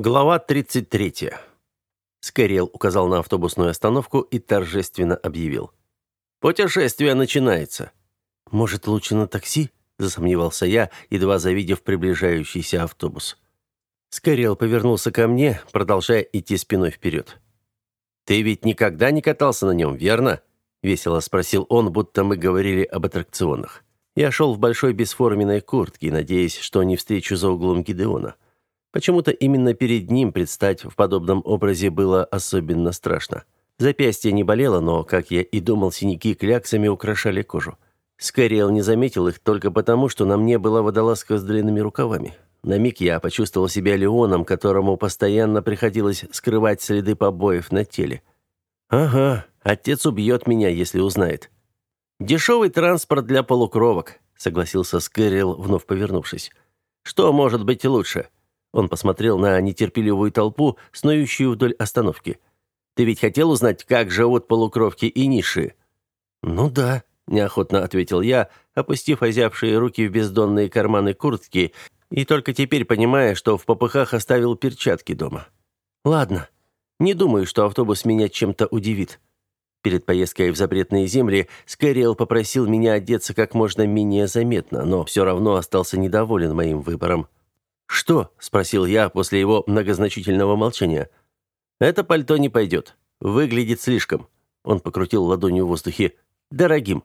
Глава 33. Скэриэл указал на автобусную остановку и торжественно объявил. «Путешествие начинается». «Может, лучше на такси?» – засомневался я, едва завидев приближающийся автобус. Скэриэл повернулся ко мне, продолжая идти спиной вперед. «Ты ведь никогда не катался на нем, верно?» – весело спросил он, будто мы говорили об аттракционах. Я шел в большой бесформенной куртке, надеясь, что не встречу за углом Гидеона. Почему-то именно перед ним предстать в подобном образе было особенно страшно. Запястье не болело, но, как я и думал, синяки кляксами украшали кожу. Скэриэл не заметил их только потому, что на мне была водолазка с длинными рукавами. На миг я почувствовал себя Леоном, которому постоянно приходилось скрывать следы побоев на теле. «Ага, отец убьет меня, если узнает». «Дешевый транспорт для полукровок», — согласился Скэрилл, вновь повернувшись. «Что может быть лучше?» Он посмотрел на нетерпеливую толпу, снующую вдоль остановки. «Ты ведь хотел узнать, как живут полукровки и ниши?» «Ну да», — неохотно ответил я, опустив озябшие руки в бездонные карманы куртки и только теперь понимая, что в попыхах оставил перчатки дома. «Ладно, не думаю, что автобус меня чем-то удивит». Перед поездкой в запретные земли Скэриэл попросил меня одеться как можно менее заметно, но все равно остался недоволен моим выбором. «Что?» – спросил я после его многозначительного молчания. «Это пальто не пойдет. Выглядит слишком». Он покрутил ладонью в воздухе. «Дорогим».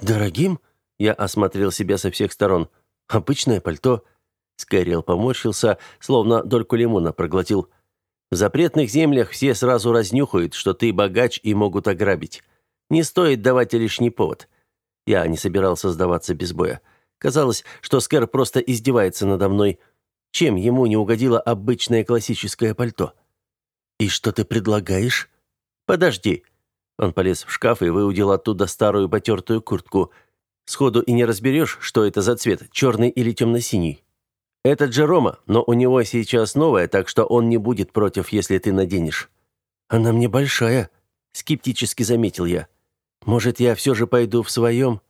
«Дорогим?» Я осмотрел себя со всех сторон. «Обычное пальто». Скайрел поморщился, словно дольку лимона проглотил. «В запретных землях все сразу разнюхают, что ты богач и могут ограбить. Не стоит давать лишний повод». Я не собирался сдаваться без боя. Казалось, что Скэр просто издевается надо мной – чем ему не угодило обычное классическое пальто? «И что ты предлагаешь?» «Подожди». Он полез в шкаф и выудил оттуда старую потертую куртку. Сходу и не разберешь, что это за цвет, черный или темно-синий. «Это Джерома, но у него сейчас новая, так что он не будет против, если ты наденешь». «Она мне большая», — скептически заметил я. «Может, я все же пойду в своем?»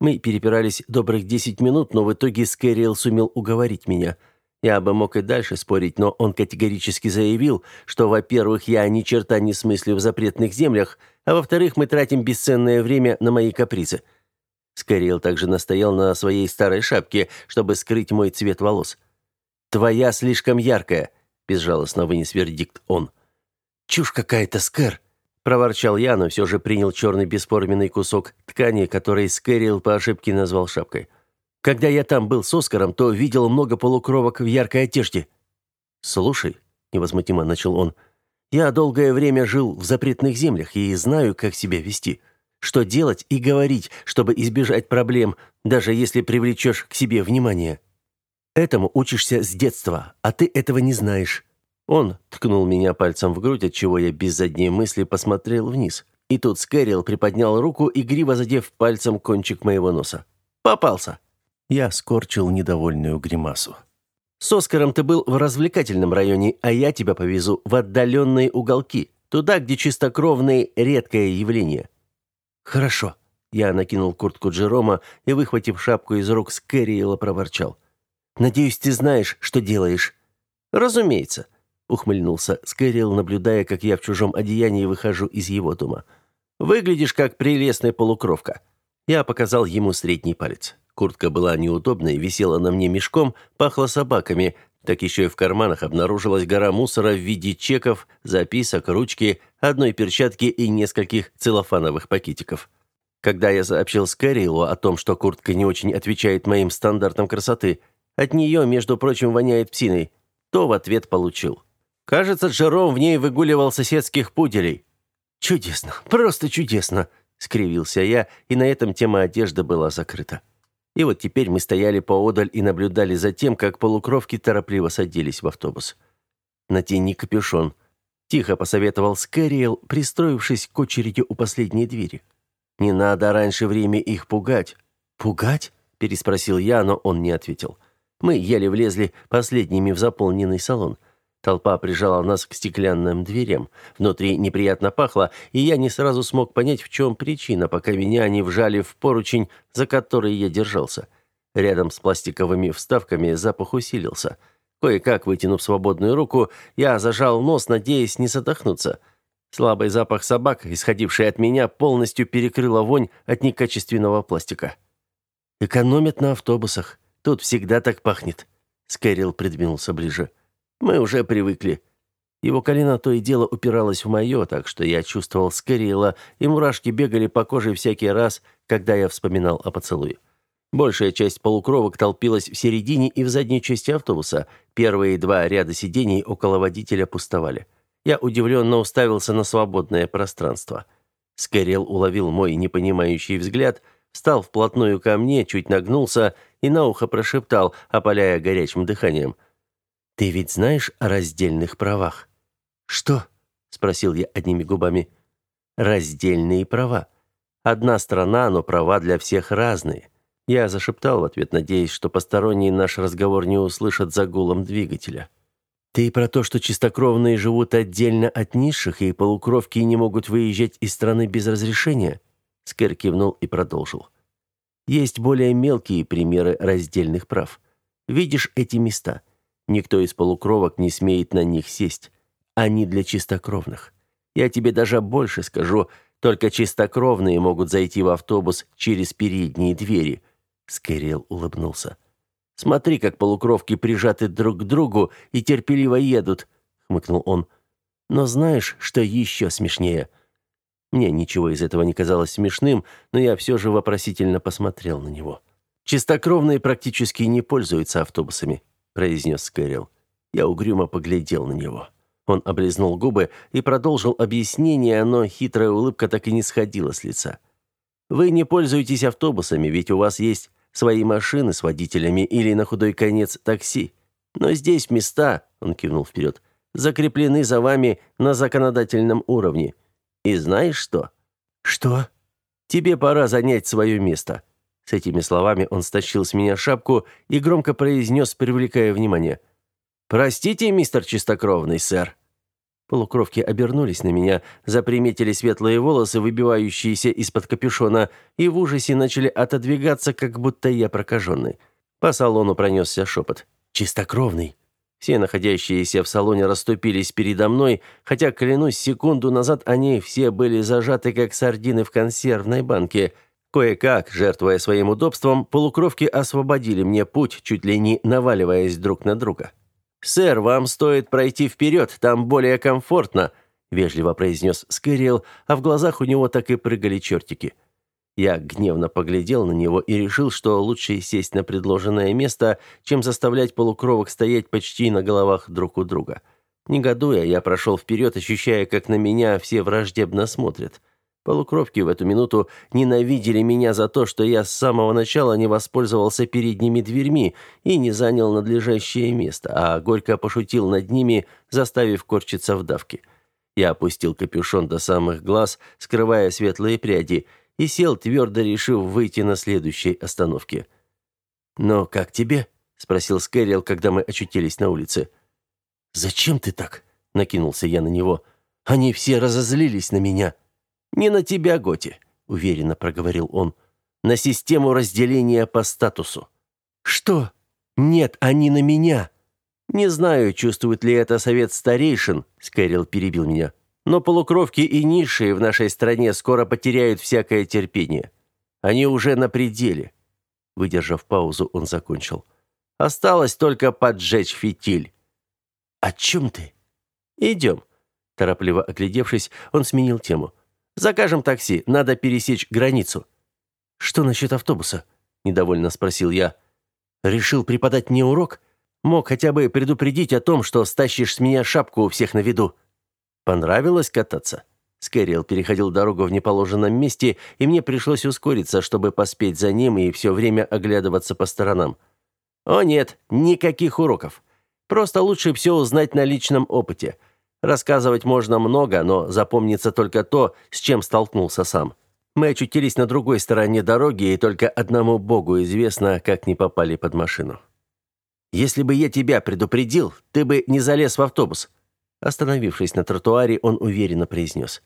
Мы перепирались добрых десять минут, но в итоге Скэриэл сумел уговорить меня — я бы мог и дальше спорить, но он категорически заявил, что, во-первых, я ни черта не смыслю в запретных землях, а во-вторых, мы тратим бесценное время на мои капризы. Скорел также настоял на своей старой шапке, чтобы скрыть мой цвет волос. «Твоя слишком яркая», — безжалостно вынес вердикт он. «Чушь какая-то, Скэр!» — проворчал я, но все же принял черный бесформенный кусок ткани, который Скэрилл по ошибке назвал шапкой. Когда я там был с Оскаром, то видел много полукровок в яркой одежде. Слушай, невозмутимо начал он. Я долгое время жил в запретных землях и знаю, как себя вести, что делать и говорить, чтобы избежать проблем, даже если привлечешь к себе внимание. Этому учишься с детства, а ты этого не знаешь. Он ткнул меня пальцем в грудь, от чего я без задней мысли посмотрел вниз. И тут Скэрилл приподнял руку, игриво задев пальцем кончик моего носа. Попался. Я скорчил недовольную гримасу. «С Оскаром ты был в развлекательном районе, а я тебя повезу в отдаленные уголки, туда, где чистокровные – редкое явление». «Хорошо». Я накинул куртку Джерома и, выхватив шапку из рук Скэриэла, проворчал. «Надеюсь, ты знаешь, что делаешь». «Разумеется», — ухмыльнулся Скэриэл, наблюдая, как я в чужом одеянии выхожу из его дома. «Выглядишь как прелестная полукровка». Я показал ему средний палец. Куртка была неудобной, висела на мне мешком, пахла собаками. Так еще и в карманах обнаружилась гора мусора в виде чеков, записок, ручки, одной перчатки и нескольких целлофановых пакетиков. Когда я сообщил Скэрилу о том, что куртка не очень отвечает моим стандартам красоты, от нее, между прочим, воняет псиной, то в ответ получил. Кажется, Джером в ней выгуливал соседских пуделей. «Чудесно, просто чудесно!» — скривился я, и на этом тема одежды была закрыта. И вот теперь мы стояли поодаль и наблюдали за тем, как полукровки торопливо садились в автобус. «Натяни капюшон», — тихо посоветовал Скэриэл, пристроившись к очереди у последней двери. «Не надо раньше времени их пугать». «Пугать?» — переспросил я, но он не ответил. Мы еле влезли последними в заполненный салон — Толпа прижала нас к стеклянным дверям. Внутри неприятно пахло, и я не сразу смог понять, в чем причина, пока меня не вжали в поручень, за который я держался. Рядом с пластиковыми вставками запах усилился. Кое-как вытянув свободную руку, я зажал нос, надеясь не задохнуться. Слабый запах собак, исходивший от меня, полностью перекрыла вонь от некачественного пластика. «Экономят на автобусах. Тут всегда так пахнет». Скэрилл придвинулся ближе. «Мы уже привыкли». Его колено то и дело упиралось в мое, так что я чувствовал Скэрилла, и мурашки бегали по коже всякий раз, когда я вспоминал о поцелуе. Большая часть полукровок толпилась в середине и в задней части автобуса. Первые два ряда сидений около водителя пустовали. Я удивленно уставился на свободное пространство. Скэрилл уловил мой непонимающий взгляд, встал вплотную ко мне, чуть нагнулся и на ухо прошептал, опаляя горячим дыханием. «Ты ведь знаешь о раздельных правах?» «Что?» — спросил я одними губами. «Раздельные права. Одна страна, но права для всех разные. Я зашептал в ответ, надеясь, что посторонние наш разговор не услышат за гулом двигателя. «Ты про то, что чистокровные живут отдельно от низших, и полукровки не могут выезжать из страны без разрешения?» Скэр кивнул и продолжил. «Есть более мелкие примеры раздельных прав. Видишь эти места? Никто из полукровок не смеет на них сесть. Они для чистокровных. Я тебе даже больше скажу, только чистокровные могут зайти в автобус через передние двери» Скэрилл улыбнулся. «Смотри, как полукровки прижаты друг к другу и терпеливо едут», — хмыкнул он. «Но знаешь, что еще смешнее?» Мне ничего из этого не казалось смешным, но я все же вопросительно посмотрел на него. «Чистокровные практически не пользуются автобусами», — произнес Скэрилл. Я угрюмо поглядел на него. Он облизнул губы и продолжил объяснение, но хитрая улыбка так и не сходила с лица. «Вы не пользуетесь автобусами, ведь у вас есть свои машины с водителями или на худой конец такси. Но здесь места, он кивнул вперед, закреплены за вами на законодательном уровне. И знаешь что? Что? Тебе пора занять свое место. С этими словами он стащил с меня шапку и громко произнес, привлекая внимание: "Простите, мистер чистокровный сэр". Полукровки обернулись на меня, заприметили светлые волосы, выбивающиеся из-под капюшона, и в ужасе начали отодвигаться, как будто я прокаженный. По салону пронесся шепот. «Чистокровный!» Все находящиеся в салоне расступились передо мной, хотя, клянусь, секунду назад они все были зажаты, как сардины в консервной банке. Кое-как, жертвуя своим удобством, полукровки освободили мне путь, чуть ли не наваливаясь друг на друга. «Сэр, вам стоит пройти вперед, там более комфортно», — вежливо произнес Скэрилл, а в глазах у него так и прыгали чертики. Я гневно поглядел на него и решил, что лучше сесть на предложенное место, чем заставлять полукровок стоять почти на головах друг у друга. Негодуя, я прошел вперед, ощущая, как на меня все враждебно смотрят. Полукровки в эту минуту ненавидели меня за то, что я с самого начала не воспользовался передними дверьми и не занял надлежащее место, а горько пошутил над ними, заставив корчиться в давке. Я опустил капюшон до самых глаз, скрывая светлые пряди, и сел, твердо решив выйти на следующей остановке. «Но как тебе?» — спросил Скэрилл, когда мы очутились на улице. «Зачем ты так?» — накинулся я на него. «Они все разозлились на меня». «Не на тебя, Готи», — уверенно проговорил он. «На систему разделения по статусу». «Что? Нет, они на меня». «Не знаю, чувствует ли это совет старейшин», — Скэрилл перебил меня. «Но полукровки и низшие в нашей стране скоро потеряют всякое терпение. Они уже на пределе». Выдержав паузу, он закончил. «Осталось только поджечь фитиль». «О чем ты?» «Идем». Торопливо оглядевшись, он сменил тему. Закажем такси, надо пересечь границу». «Что насчет автобуса?» – недовольно спросил я. «Решил преподать мне урок? Мог хотя бы предупредить о том, что стащишь с меня шапку у всех на виду». «Понравилось кататься?» Скэрилл переходил дорогу в неположенном месте, и мне пришлось ускориться, чтобы поспеть за ним и все время оглядываться по сторонам. «О нет, никаких уроков. Просто лучше все узнать на личном опыте. Рассказывать можно много, но запомнится только то, с чем столкнулся сам. Мы очутились на другой стороне дороги, и только одному Богу известно, как не попали под машину. Если бы я тебя предупредил, ты бы не залез в автобус. Остановившись на тротуаре, он уверенно произнес.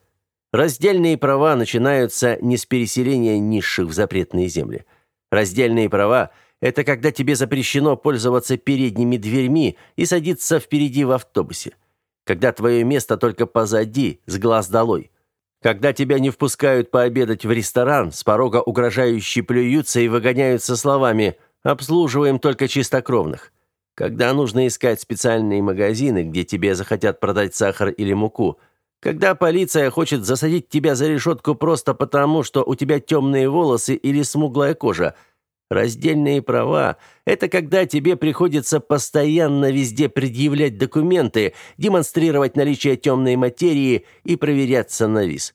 Раздельные права начинаются не с переселения низших в запретные земли. Раздельные права Это когда тебе запрещено пользоваться передними дверьми и садиться впереди в автобусе. Когда твое место только позади, с глаз долой. Когда тебя не впускают пообедать в ресторан, с порога угрожающе плюются и выгоняют со словами «обслуживаем только чистокровных». Когда нужно искать специальные магазины, где тебе захотят продать сахар или муку – когда полиция хочет засадить тебя за решетку просто потому, что у тебя темные волосы или смуглая кожа. Раздельные права – это когда тебе приходится постоянно везде предъявлять документы, демонстрировать наличие темной материи и проверяться на вис.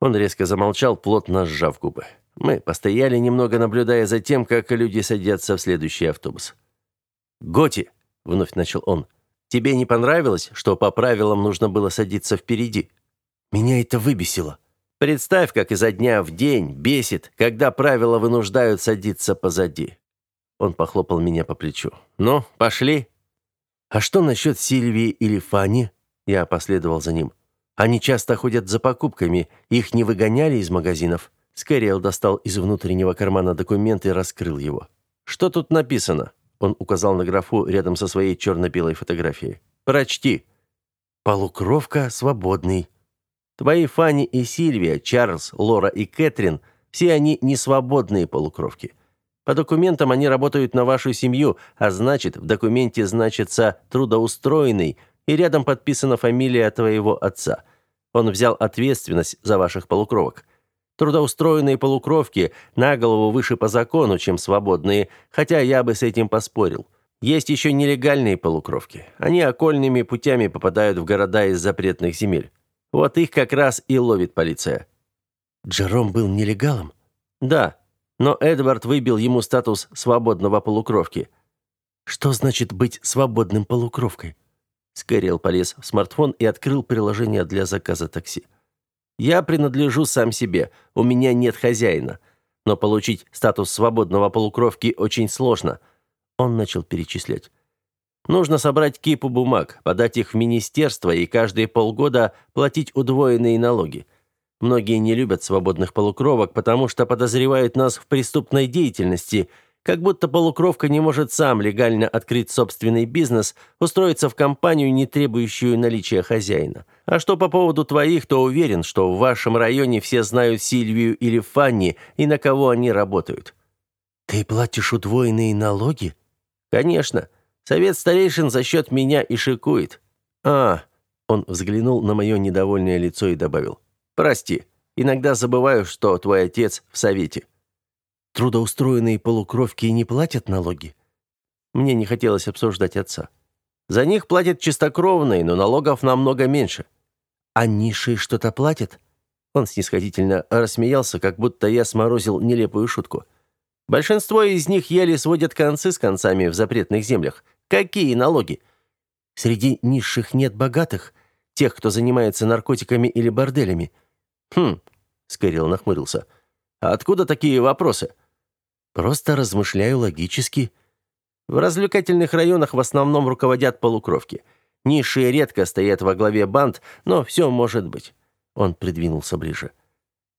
Он резко замолчал, плотно сжав губы. Мы постояли немного, наблюдая за тем, как люди садятся в следующий автобус. «Готи!» – вновь начал он – Тебе не понравилось, что по правилам нужно было садиться впереди? Меня это выбесило. Представь, как изо дня в день бесит, когда правила вынуждают садиться позади. Он похлопал меня по плечу. Ну, пошли. А что насчет Сильвии или Фани? Я последовал за ним. Они часто ходят за покупками, их не выгоняли из магазинов. Скэриэл достал из внутреннего кармана документ и раскрыл его. Что тут написано? Он указал на графу рядом со своей черно-белой фотографией. «Прочти». «Полукровка свободный». Твои Фанни и Сильвия, Чарльз, Лора и Кэтрин – все они не свободные полукровки. По документам они работают на вашу семью, а значит, в документе значится «трудоустроенный», и рядом подписана фамилия твоего отца. Он взял ответственность за ваших полукровок. Трудоустроенные полукровки на голову выше по закону, чем свободные, хотя я бы с этим поспорил. Есть еще нелегальные полукровки. Они окольными путями попадают в города из запретных земель. Вот их как раз и ловит полиция. Джером был нелегалом? Да, но Эдвард выбил ему статус свободного полукровки. Что значит быть свободным полукровкой? Скэрилл полез в смартфон и открыл приложение для заказа такси. Я принадлежу сам себе, у меня нет хозяина. Но получить статус свободного полукровки очень сложно. Он начал перечислять. Нужно собрать кипу бумаг, подать их в министерство и каждые полгода платить удвоенные налоги. Многие не любят свободных полукровок, потому что подозревают нас в преступной деятельности – как будто полукровка не может сам легально открыть собственный бизнес, устроиться в компанию, не требующую наличия хозяина. А что по поводу твоих, то уверен, что в вашем районе все знают Сильвию или Фанни и на кого они работают. Ты платишь удвоенные налоги? Конечно. Совет старейшин за счет меня и шикует. А, он взглянул на мое недовольное лицо и добавил: "Прости, иногда забываю, что твой отец в совете". Трудоустроенные полукровки не платят налоги? Мне не хотелось обсуждать отца. За них платят чистокровные, но налогов намного меньше. А ниши что-то платят? Он снисходительно рассмеялся, как будто я сморозил нелепую шутку. Большинство из них еле сводят концы с концами в запретных землях. Какие налоги? Среди низших нет богатых, тех, кто занимается наркотиками или борделями. Хм, Скорил нахмурился. А откуда такие вопросы? Просто размышляю логически. В развлекательных районах в основном руководят полукровки. Низшие редко стоят во главе банд, но все может быть. Он придвинулся ближе.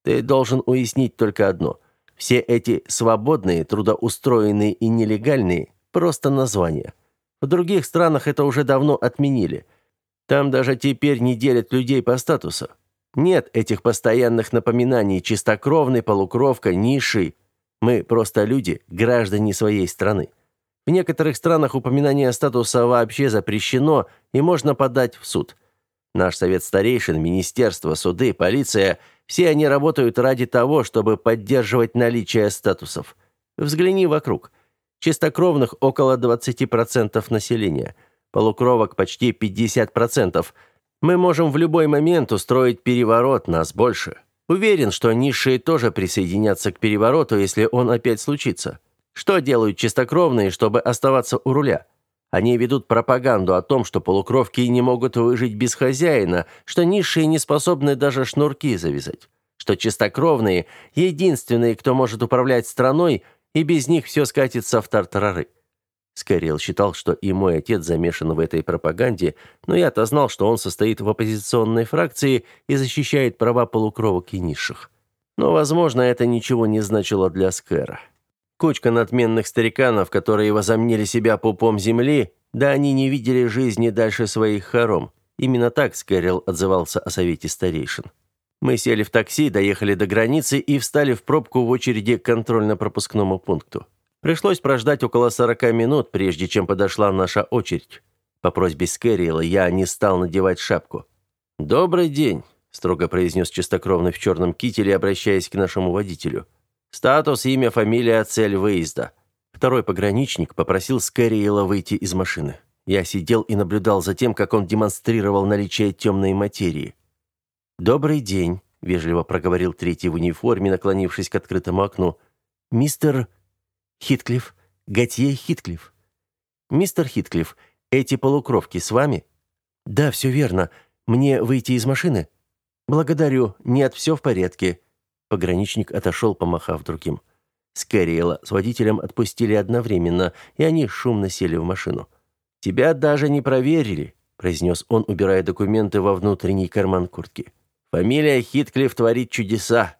Ты должен уяснить только одно. Все эти свободные, трудоустроенные и нелегальные – просто названия. В других странах это уже давно отменили. Там даже теперь не делят людей по статусу. Нет этих постоянных напоминаний чистокровный, полукровка, низший. Мы просто люди, граждане своей страны. В некоторых странах упоминание статуса вообще запрещено и можно подать в суд. Наш совет старейшин, министерство, суды, полиция – все они работают ради того, чтобы поддерживать наличие статусов. Взгляни вокруг. Чистокровных около 20% населения. Полукровок почти 50%. Мы можем в любой момент устроить переворот, нас больше. Уверен, что низшие тоже присоединятся к перевороту, если он опять случится. Что делают чистокровные, чтобы оставаться у руля? Они ведут пропаганду о том, что полукровки не могут выжить без хозяина, что низшие не способны даже шнурки завязать, что чистокровные – единственные, кто может управлять страной, и без них все скатится в тартарары. Скорел считал, что и мой отец замешан в этой пропаганде, но я-то знал, что он состоит в оппозиционной фракции и защищает права полукровок и низших. Но, возможно, это ничего не значило для Скэра. Кучка надменных стариканов, которые возомнили себя пупом земли, да они не видели жизни дальше своих хором. Именно так Скэрилл отзывался о совете старейшин. Мы сели в такси, доехали до границы и встали в пробку в очереди к контрольно-пропускному пункту. Пришлось прождать около 40 минут, прежде чем подошла наша очередь. По просьбе Скэрилла я не стал надевать шапку. «Добрый день», — строго произнес чистокровный в черном кителе, обращаясь к нашему водителю. «Статус, имя, фамилия, цель выезда». Второй пограничник попросил Скэрилла выйти из машины. Я сидел и наблюдал за тем, как он демонстрировал наличие темной материи. «Добрый день», — вежливо проговорил третий в униформе, наклонившись к открытому окну. «Мистер Хитклифф, Готье Хитклифф. Мистер Хитклифф, эти полукровки с вами?» «Да, все верно. Мне выйти из машины?» «Благодарю. Нет, все в порядке». Пограничник отошел, помахав другим. Скэриэла с водителем отпустили одновременно, и они шумно сели в машину. «Тебя даже не проверили», — произнес он, убирая документы во внутренний карман куртки. Фамилия Хитклифф творит чудеса.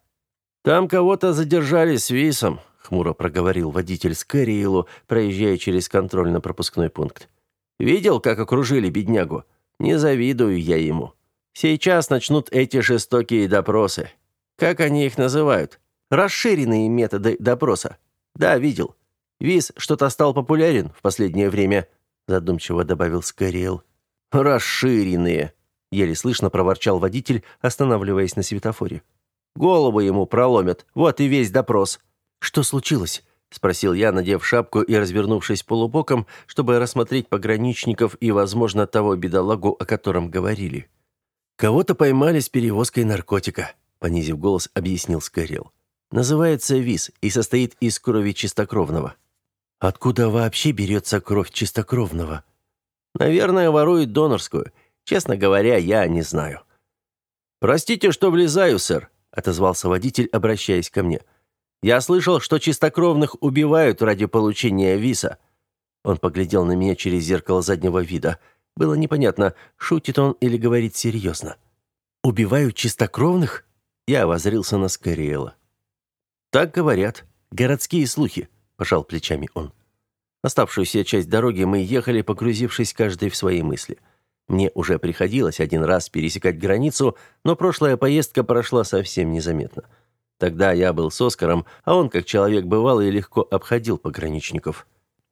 Там кого-то задержали с висом, хмуро проговорил водитель Скэриэлу, проезжая через контрольно-пропускной пункт. Видел, как окружили беднягу? Не завидую я ему. Сейчас начнут эти жестокие допросы. Как они их называют? Расширенные методы допроса. Да, видел. Виз что-то стал популярен в последнее время, задумчиво добавил Скэриэл. Расширенные, еле слышно проворчал водитель, останавливаясь на светофоре. Голову ему проломят. Вот и весь допрос. Что случилось? спросил я, надев шапку и развернувшись полубоком, чтобы рассмотреть пограничников и, возможно, того бедолагу, о котором говорили. Кого-то поймали с перевозкой наркотика, понизив голос, объяснил Скорел. Называется ВИС и состоит из крови чистокровного. Откуда вообще берется кровь чистокровного? Наверное, воруют донорскую. Честно говоря, я не знаю. Простите, что влезаю, сэр, отозвался водитель, обращаясь ко мне. Я слышал, что чистокровных убивают ради получения виза. Он поглядел на меня через зеркало заднего вида. Было непонятно, шутит он или говорит серьезно. Убивают чистокровных? Я воззрился на Скориэла. Так говорят. Городские слухи, пожал плечами он. Оставшуюся часть дороги мы ехали, погрузившись каждый в свои мысли. Мне уже приходилось один раз пересекать границу, но прошлая поездка прошла совсем незаметно. Тогда я был с Оскаром, а он, как человек бывалый, легко обходил пограничников.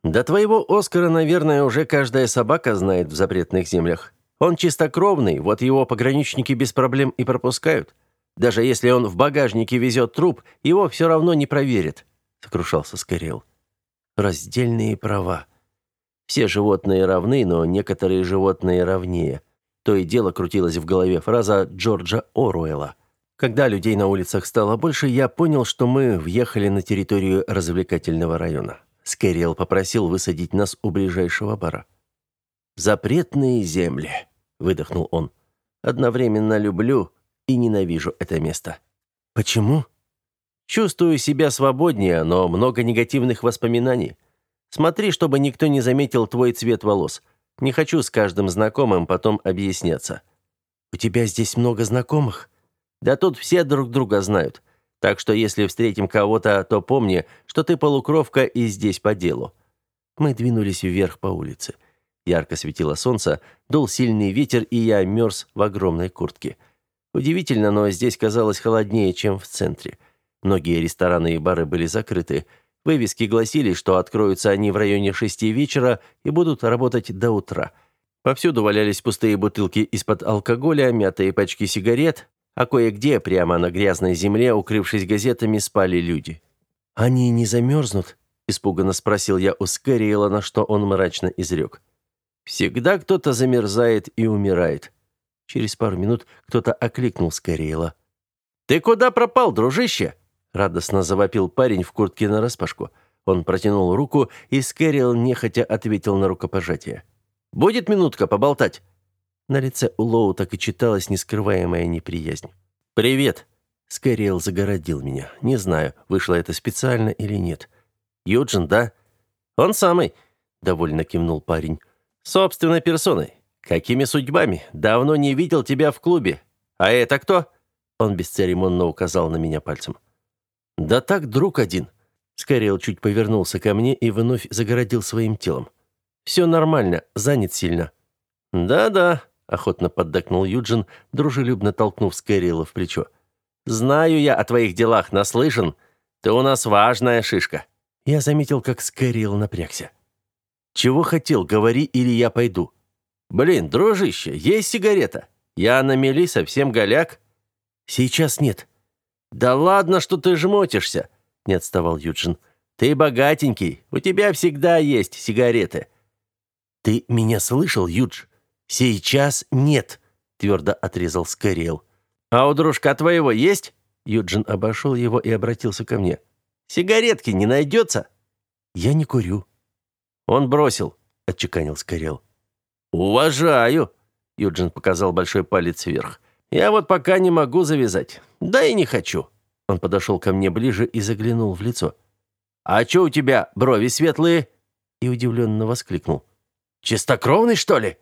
До твоего Оскара, наверное, уже каждая собака знает в запретных землях. Он чистокровный, вот его пограничники без проблем и пропускают. Даже если он в багажнике везет труп, его все равно не проверят», — сокрушался Скорел. «Раздельные права. Все животные равны, но некоторые животные равнее. То и дело крутилась в голове фраза Джорджа Оруэлла. Когда людей на улицах стало больше, я понял, что мы въехали на территорию развлекательного района. Скэрилл попросил высадить нас у ближайшего бара. «Запретные земли», — выдохнул он. «Одновременно люблю и ненавижу это место». «Почему?» «Чувствую себя свободнее, но много негативных воспоминаний. Смотри, чтобы никто не заметил твой цвет волос. Не хочу с каждым знакомым потом объясняться. У тебя здесь много знакомых? Да тут все друг друга знают. Так что если встретим кого-то, то помни, что ты полукровка и здесь по делу. Мы двинулись вверх по улице. Ярко светило солнце, дул сильный ветер, и я мерз в огромной куртке. Удивительно, но здесь казалось холоднее, чем в центре. Многие рестораны и бары были закрыты. Вывески гласили, что откроются они в районе шести вечера и будут работать до утра. Повсюду валялись пустые бутылки из-под алкоголя, мятые пачки сигарет, а кое-где, прямо на грязной земле, укрывшись газетами, спали люди. «Они не замерзнут?» – испуганно спросил я у Скэриэла, на что он мрачно изрек. «Всегда кто-то замерзает и умирает». Через пару минут кто-то окликнул Скэриэла. «Ты куда пропал, дружище?» Радостно завопил парень в куртке нараспашку. Он протянул руку, и Скэрилл нехотя ответил на рукопожатие. «Будет минутка поболтать?» На лице у Лоу так и читалась нескрываемая неприязнь. «Привет!» Скэрилл загородил меня. Не знаю, вышло это специально или нет. «Юджин, да?» «Он самый!» — довольно кивнул парень. «Собственной персоной. Какими судьбами? Давно не видел тебя в клубе. А это кто?» Он бесцеремонно указал на меня пальцем. «Да так, друг один». Скорел чуть повернулся ко мне и вновь загородил своим телом. «Все нормально, занят сильно». «Да-да», — охотно поддакнул Юджин, дружелюбно толкнув Скорела в плечо. «Знаю я о твоих делах, наслышан. Ты у нас важная шишка». Я заметил, как Скорел напрягся. «Чего хотел, говори, или я пойду». «Блин, дружище, есть сигарета. Я на мели совсем голяк». «Сейчас нет». «Да ладно, что ты жмотишься», — не отставал Юджин. «Ты богатенький, у тебя всегда есть сигареты». «Ты меня слышал, Юдж? Сейчас нет», — твердо отрезал Скорел. «А у дружка твоего есть?» Юджин обошел его и обратился ко мне. «Сигаретки не найдется?» «Я не курю». «Он бросил», — отчеканил Скорел. «Уважаю», — Юджин показал большой палец вверх. «Я вот пока не могу завязать. Да и не хочу». Он подошел ко мне ближе и заглянул в лицо. «А что у тебя, брови светлые?» И удивленно воскликнул. «Чистокровный, что ли?»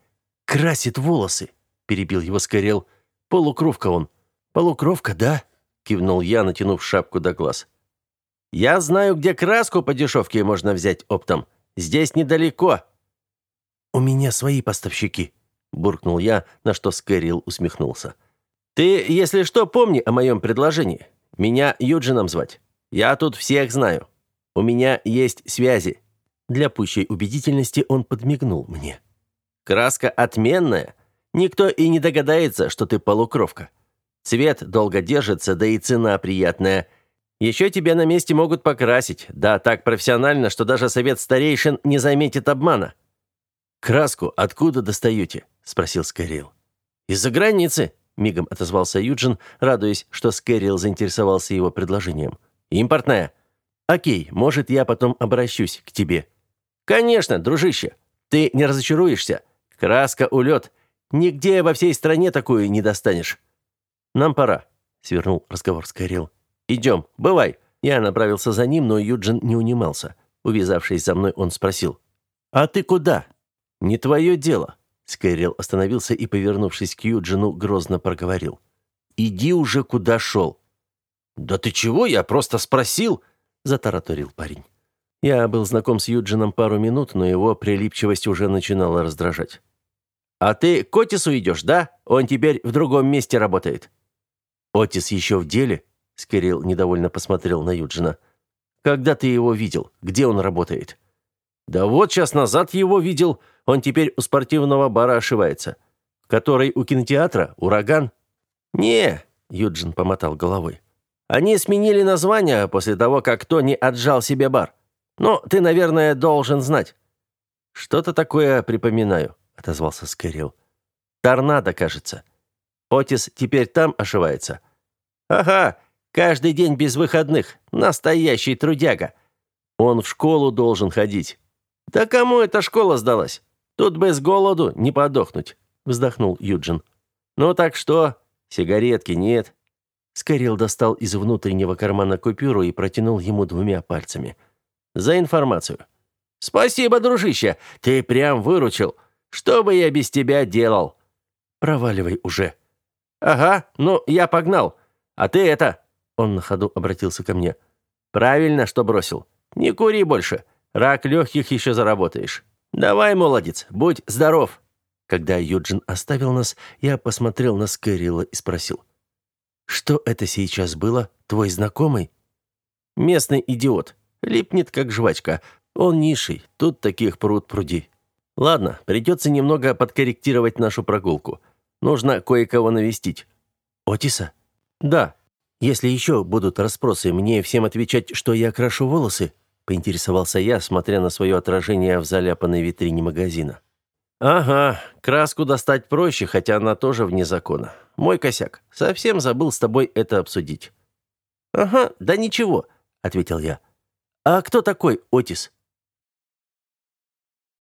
«Красит волосы», — перебил его Скорел. «Полукровка он». «Полукровка, да?» — кивнул я, натянув шапку до глаз. «Я знаю, где краску по дешевке можно взять оптом. Здесь недалеко». «У меня свои поставщики», — буркнул я, на что Скэрилл усмехнулся. «Ты, если что, помни о моем предложении. Меня Юджином звать. Я тут всех знаю. У меня есть связи». Для пущей убедительности он подмигнул мне. «Краска отменная. Никто и не догадается, что ты полукровка. Цвет долго держится, да и цена приятная. Еще тебя на месте могут покрасить. Да, так профессионально, что даже совет старейшин не заметит обмана. «Краску откуда достаете?» — спросил Скэрилл. «Из-за границы», — мигом отозвался Юджин, радуясь, что Скэрилл заинтересовался его предложением. «Импортная». «Окей, может, я потом обращусь к тебе». «Конечно, дружище. Ты не разочаруешься. Краска улет. Нигде во всей стране такую не достанешь». «Нам пора», — свернул разговор Скэрилл. «Идем, бывай». Я направился за ним, но Юджин не унимался. Увязавшись за мной, он спросил. «А ты куда?» «Не твое дело». Скайрел остановился и, повернувшись к Юджину, грозно проговорил. «Иди уже куда шел». «Да ты чего? Я просто спросил», — затараторил парень. Я был знаком с Юджином пару минут, но его прилипчивость уже начинала раздражать. «А ты к Отису идешь, да? Он теперь в другом месте работает». «Отис еще в деле?» — Скирилл недовольно посмотрел на Юджина. «Когда ты его видел? Где он работает?» «Да вот час назад его видел. Он теперь у спортивного бара ошивается. Который у кинотеатра? Ураган?» «Не», — Юджин помотал головой. «Они сменили название после того, как Тони отжал себе бар. Но ты, наверное, должен знать». «Что-то такое припоминаю», — отозвался Скэрилл. «Торнадо, кажется. Отис теперь там ошивается». «Ага, каждый день без выходных. Настоящий трудяга. Он в школу должен ходить». «Да кому эта школа сдалась? Тут без голоду не подохнуть», — вздохнул Юджин. «Ну так что? Сигаретки нет». Скорил достал из внутреннего кармана купюру и протянул ему двумя пальцами. «За информацию». «Спасибо, дружище, ты прям выручил. Что бы я без тебя делал?» «Проваливай уже». «Ага, ну, я погнал. А ты это...» Он на ходу обратился ко мне. «Правильно, что бросил. Не кури больше. Рак легких еще заработаешь. Давай, молодец, будь здоров. Когда Юджин оставил нас, я посмотрел на Скэрилла и спросил: "Что это сейчас было? Твой знакомый?" "Местный идиот. Липнет как жвачка. Он низший. Тут таких пруд пруди. Ладно, придется немного подкорректировать нашу прогулку. Нужно кое-кого навестить. Отиса? Да. Если еще будут расспросы, мне всем отвечать, что я крашу волосы, поинтересовался я, смотря на свое отражение в заляпанной витрине магазина. Ага, краску достать проще, хотя она тоже вне закона. Мой косяк. Совсем забыл с тобой это обсудить. Ага, да ничего, ответил я. А кто такой Отис?